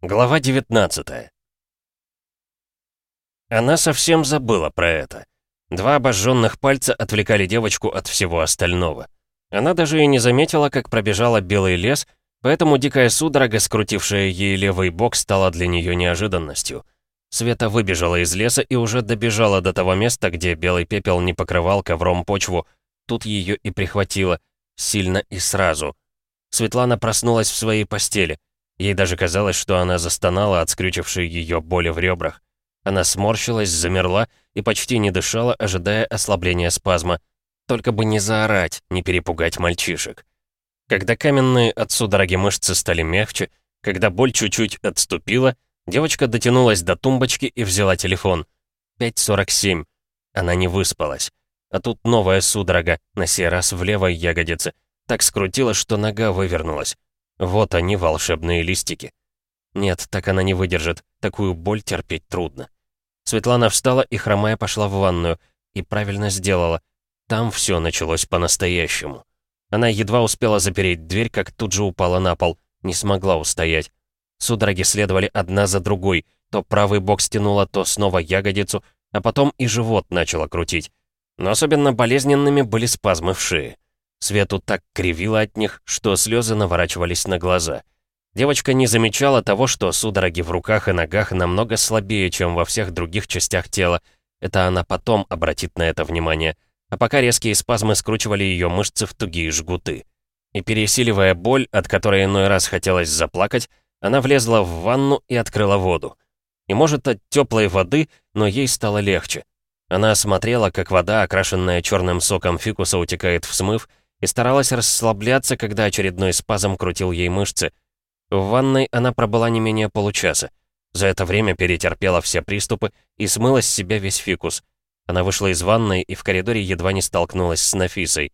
Глава 19 Она совсем забыла про это. Два обожженных пальца отвлекали девочку от всего остального. Она даже и не заметила, как пробежала белый лес, поэтому дикая судорога, скрутившая ей левый бок, стала для нее неожиданностью. Света выбежала из леса и уже добежала до того места, где белый пепел не покрывал ковром почву. Тут ее и прихватило. Сильно и сразу. Светлана проснулась в своей постели. Ей даже казалось, что она застонала от скрючившей ее боли в ребрах. Она сморщилась, замерла и почти не дышала, ожидая ослабления спазма. Только бы не заорать, не перепугать мальчишек. Когда каменные от судороги мышцы стали мягче, когда боль чуть-чуть отступила, девочка дотянулась до тумбочки и взяла телефон. 5.47. Она не выспалась. А тут новая судорога, на сей раз в левой ягодице. Так скрутила, что нога вывернулась. Вот они, волшебные листики. Нет, так она не выдержит. Такую боль терпеть трудно. Светлана встала и, хромая, пошла в ванную. И правильно сделала. Там все началось по-настоящему. Она едва успела запереть дверь, как тут же упала на пол. Не смогла устоять. Судороги следовали одна за другой. То правый бок стянуло, то снова ягодицу, а потом и живот начало крутить. Но особенно болезненными были спазмы в шее. Свету так кривило от них, что слезы наворачивались на глаза. Девочка не замечала того, что судороги в руках и ногах намного слабее, чем во всех других частях тела. Это она потом обратит на это внимание. А пока резкие спазмы скручивали ее мышцы в тугие жгуты. И пересиливая боль, от которой иной раз хотелось заплакать, она влезла в ванну и открыла воду. И может от теплой воды, но ей стало легче. Она осмотрела, как вода, окрашенная черным соком фикуса, утекает в смыв, и старалась расслабляться, когда очередной спазм крутил ей мышцы. В ванной она пробыла не менее получаса. За это время перетерпела все приступы и смыла с себя весь фикус. Она вышла из ванной и в коридоре едва не столкнулась с Нафисой.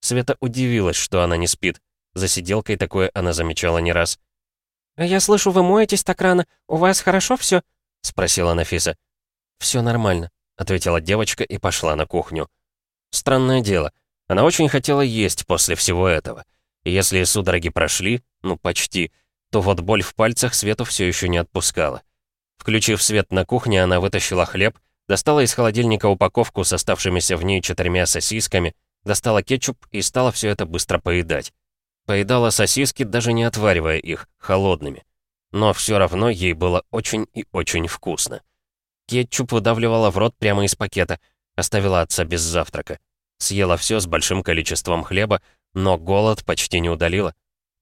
Света удивилась, что она не спит. За сиделкой такое она замечала не раз. «А я слышу, вы моетесь так рано. У вас хорошо все? спросила Нафиса. Все нормально», — ответила девочка и пошла на кухню. Странное дело. Она очень хотела есть после всего этого. И если судороги прошли, ну почти, то вот боль в пальцах Свету все еще не отпускала. Включив свет на кухне, она вытащила хлеб, достала из холодильника упаковку с оставшимися в ней четырьмя сосисками, достала кетчуп и стала все это быстро поедать. Поедала сосиски, даже не отваривая их, холодными. Но все равно ей было очень и очень вкусно. Кетчуп выдавливала в рот прямо из пакета, оставила отца без завтрака. Съела все с большим количеством хлеба, но голод почти не удалила.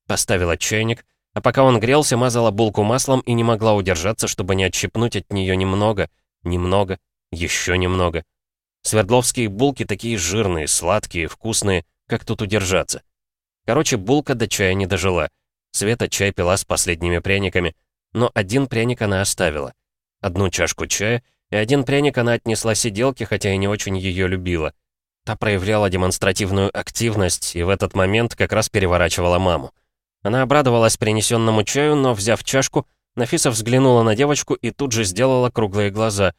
Поставила чайник, а пока он грелся, мазала булку маслом и не могла удержаться, чтобы не отщипнуть от нее немного, немного, еще немного. Свердловские булки такие жирные, сладкие, вкусные, как тут удержаться? Короче, булка до чая не дожила. Света чай пила с последними пряниками, но один пряник она оставила. Одну чашку чая, и один пряник она отнесла сиделке, хотя и не очень ее любила — Та проявляла демонстративную активность и в этот момент как раз переворачивала маму. Она обрадовалась принесенному чаю, но, взяв чашку, Нафиса взглянула на девочку и тут же сделала круглые глаза.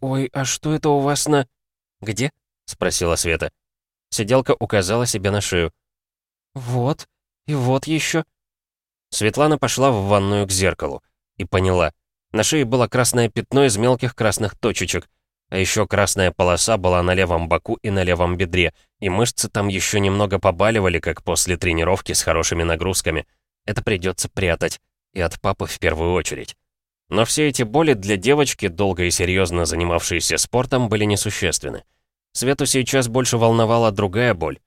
«Ой, а что это у вас на...» «Где?» — спросила Света. Сиделка указала себе на шею. «Вот, и вот еще. Светлана пошла в ванную к зеркалу и поняла. На шее было красное пятно из мелких красных точечек. А еще красная полоса была на левом боку и на левом бедре, и мышцы там еще немного побаливали, как после тренировки с хорошими нагрузками. Это придется прятать. И от папы в первую очередь. Но все эти боли для девочки, долго и серьезно занимавшейся спортом, были несущественны. Свету сейчас больше волновала другая боль.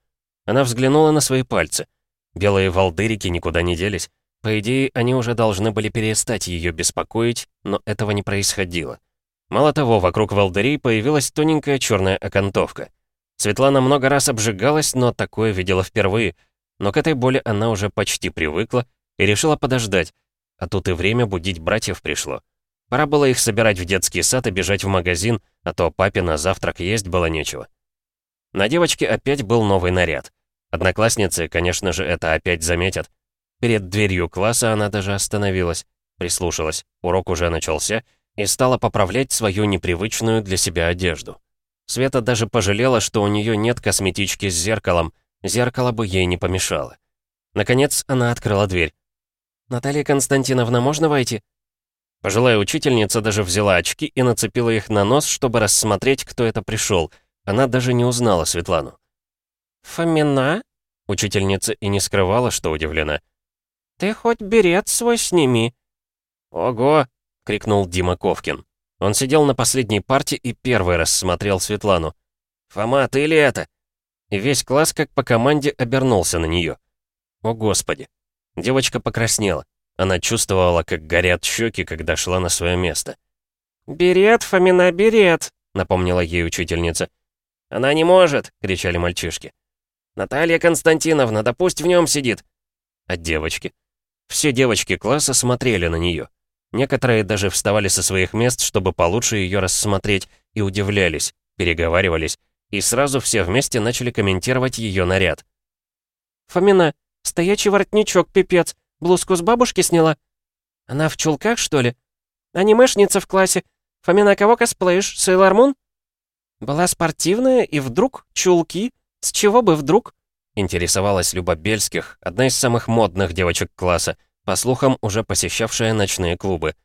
Она взглянула на свои пальцы. Белые волдырики никуда не делись. По идее, они уже должны были перестать ее беспокоить, но этого не происходило. Мало того, вокруг волдырей появилась тоненькая черная окантовка. Светлана много раз обжигалась, но такое видела впервые. Но к этой боли она уже почти привыкла и решила подождать. А тут и время будить братьев пришло. Пора было их собирать в детский сад и бежать в магазин, а то папе на завтрак есть было нечего. На девочке опять был новый наряд. Одноклассницы, конечно же, это опять заметят. Перед дверью класса она даже остановилась, прислушалась. Урок уже начался, и стала поправлять свою непривычную для себя одежду. Света даже пожалела, что у нее нет косметички с зеркалом, зеркало бы ей не помешало. Наконец она открыла дверь. «Наталья Константиновна, можно войти?» Пожилая учительница даже взяла очки и нацепила их на нос, чтобы рассмотреть, кто это пришел. Она даже не узнала Светлану. «Фомина?» Учительница и не скрывала, что удивлена. «Ты хоть берет свой сними». «Ого!» — крикнул Дима Ковкин. Он сидел на последней парте и первый раз смотрел Светлану. «Фома, ты ли это?» И весь класс, как по команде, обернулся на нее. О, Господи! Девочка покраснела. Она чувствовала, как горят щеки, когда шла на свое место. «Берет, Фомина, берет!» — напомнила ей учительница. «Она не может!» — кричали мальчишки. «Наталья Константиновна, да пусть в нем сидит!» А девочки? Все девочки класса смотрели на нее. Некоторые даже вставали со своих мест, чтобы получше ее рассмотреть, и удивлялись, переговаривались, и сразу все вместе начали комментировать ее наряд. «Фомина, стоячий воротничок, пипец, блузку с бабушки сняла? Она в чулках, что ли? Анимешница в классе. Фомина, кого косплеишь, Сейлор Мун?» «Была спортивная, и вдруг чулки? С чего бы вдруг?» Интересовалась Люба Бельских, одна из самых модных девочек класса, по слухам, уже посещавшая ночные клубы.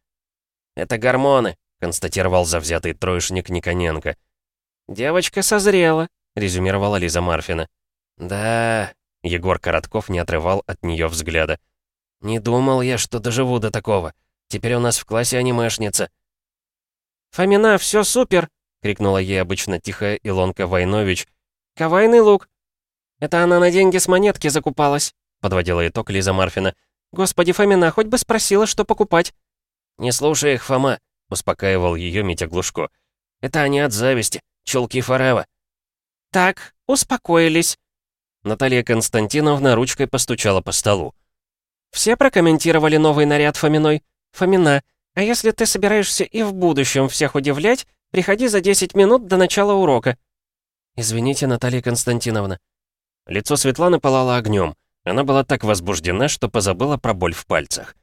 «Это гормоны», — констатировал завзятый троечник Никоненко. «Девочка созрела», — резюмировала Лиза Марфина. «Да...» — Егор Коротков не отрывал от нее взгляда. «Не думал я, что доживу до такого. Теперь у нас в классе анимешница». «Фомина, все супер!» — крикнула ей обычно тихая Илонка Войнович. «Кавайный лук!» «Это она на деньги с монетки закупалась», — подводила итог Лиза Марфина. «Господи, Фомина, хоть бы спросила, что покупать». «Не слушай их, Фома», — успокаивал ее Митя Глушко. «Это они от зависти. Челки Форева». «Так, успокоились». Наталья Константиновна ручкой постучала по столу. «Все прокомментировали новый наряд Фоминой? Фомина, а если ты собираешься и в будущем всех удивлять, приходи за 10 минут до начала урока». «Извините, Наталья Константиновна». Лицо Светланы пылало огнем. Она была так возбуждена, что позабыла про боль в пальцах.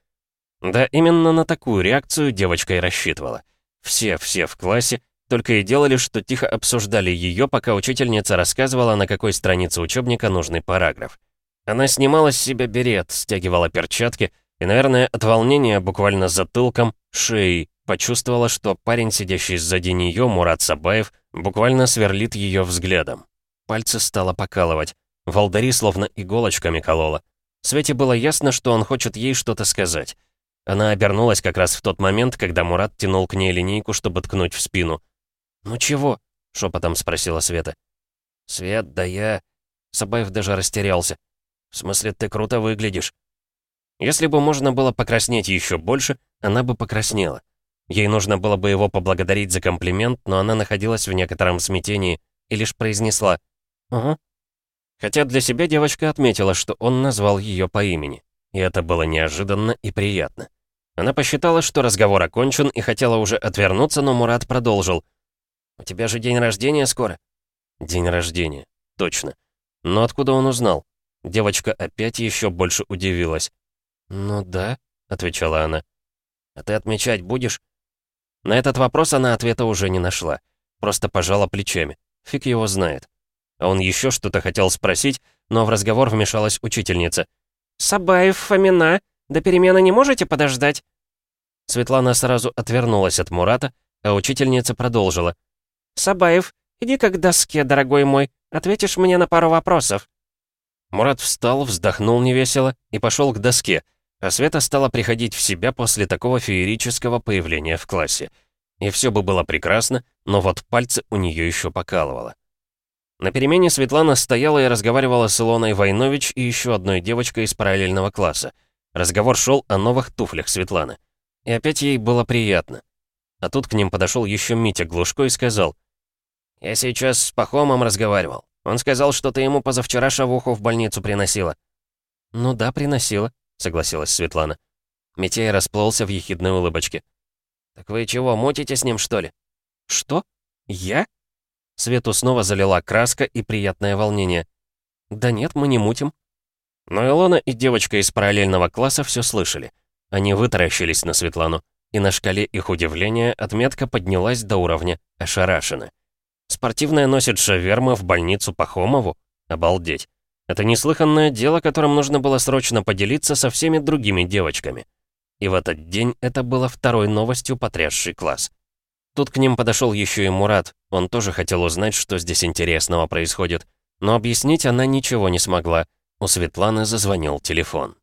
Да, именно на такую реакцию девочка и рассчитывала. Все-все в классе только и делали, что тихо обсуждали ее, пока учительница рассказывала, на какой странице учебника нужный параграф. Она снимала с себя берет, стягивала перчатки и, наверное, от волнения буквально затылком, шеей, почувствовала, что парень, сидящий сзади нее, Мурат Сабаев, буквально сверлит ее взглядом. Пальцы стало покалывать. Волдари словно иголочками колола. Свете было ясно, что он хочет ей что-то сказать. Она обернулась как раз в тот момент, когда Мурат тянул к ней линейку, чтобы ткнуть в спину. «Ну чего?» — шепотом спросила Света. «Свет, да я...» Сабаев даже растерялся. «В смысле, ты круто выглядишь?» Если бы можно было покраснеть еще больше, она бы покраснела. Ей нужно было бы его поблагодарить за комплимент, но она находилась в некотором смятении и лишь произнесла «Угу». Хотя для себя девочка отметила, что он назвал ее по имени. И это было неожиданно и приятно. Она посчитала, что разговор окончен и хотела уже отвернуться, но Мурат продолжил. «У тебя же день рождения скоро?» «День рождения. Точно. Но откуда он узнал?» Девочка опять еще больше удивилась. «Ну да», — отвечала она. «А ты отмечать будешь?» На этот вопрос она ответа уже не нашла. Просто пожала плечами. Фиг его знает. Он еще что-то хотел спросить, но в разговор вмешалась учительница. «Сабаев, Фомина, до перемены не можете подождать?» Светлана сразу отвернулась от Мурата, а учительница продолжила. «Сабаев, иди-ка к доске, дорогой мой, ответишь мне на пару вопросов». Мурат встал, вздохнул невесело и пошел к доске, а Света стала приходить в себя после такого феерического появления в классе. И все бы было прекрасно, но вот пальцы у нее еще покалывало. На перемене Светлана стояла и разговаривала с Илоной Войнович и еще одной девочкой из параллельного класса. Разговор шел о новых туфлях Светланы. И опять ей было приятно. А тут к ним подошел еще Митя Глушко и сказал. «Я сейчас с Пахомом разговаривал. Он сказал, что ты ему позавчера шавуху в больницу приносила». «Ну да, приносила», — согласилась Светлана. Митяй расплылся в ехидной улыбочке. «Так вы чего, мутите с ним, что ли?» «Что? Я?» Свету снова залила краска и приятное волнение. «Да нет, мы не мутим». Но Илона и девочка из параллельного класса все слышали. Они вытаращились на Светлану, и на шкале их удивления отметка поднялась до уровня «ошарашены». Спортивная носит шаверма в больницу Пахомову? Обалдеть. Это неслыханное дело, которым нужно было срочно поделиться со всеми другими девочками. И в этот день это было второй новостью, потрясший класс. Тут к ним подошел еще и Мурат. Он тоже хотел узнать, что здесь интересного происходит. Но объяснить она ничего не смогла. У Светланы зазвонил телефон.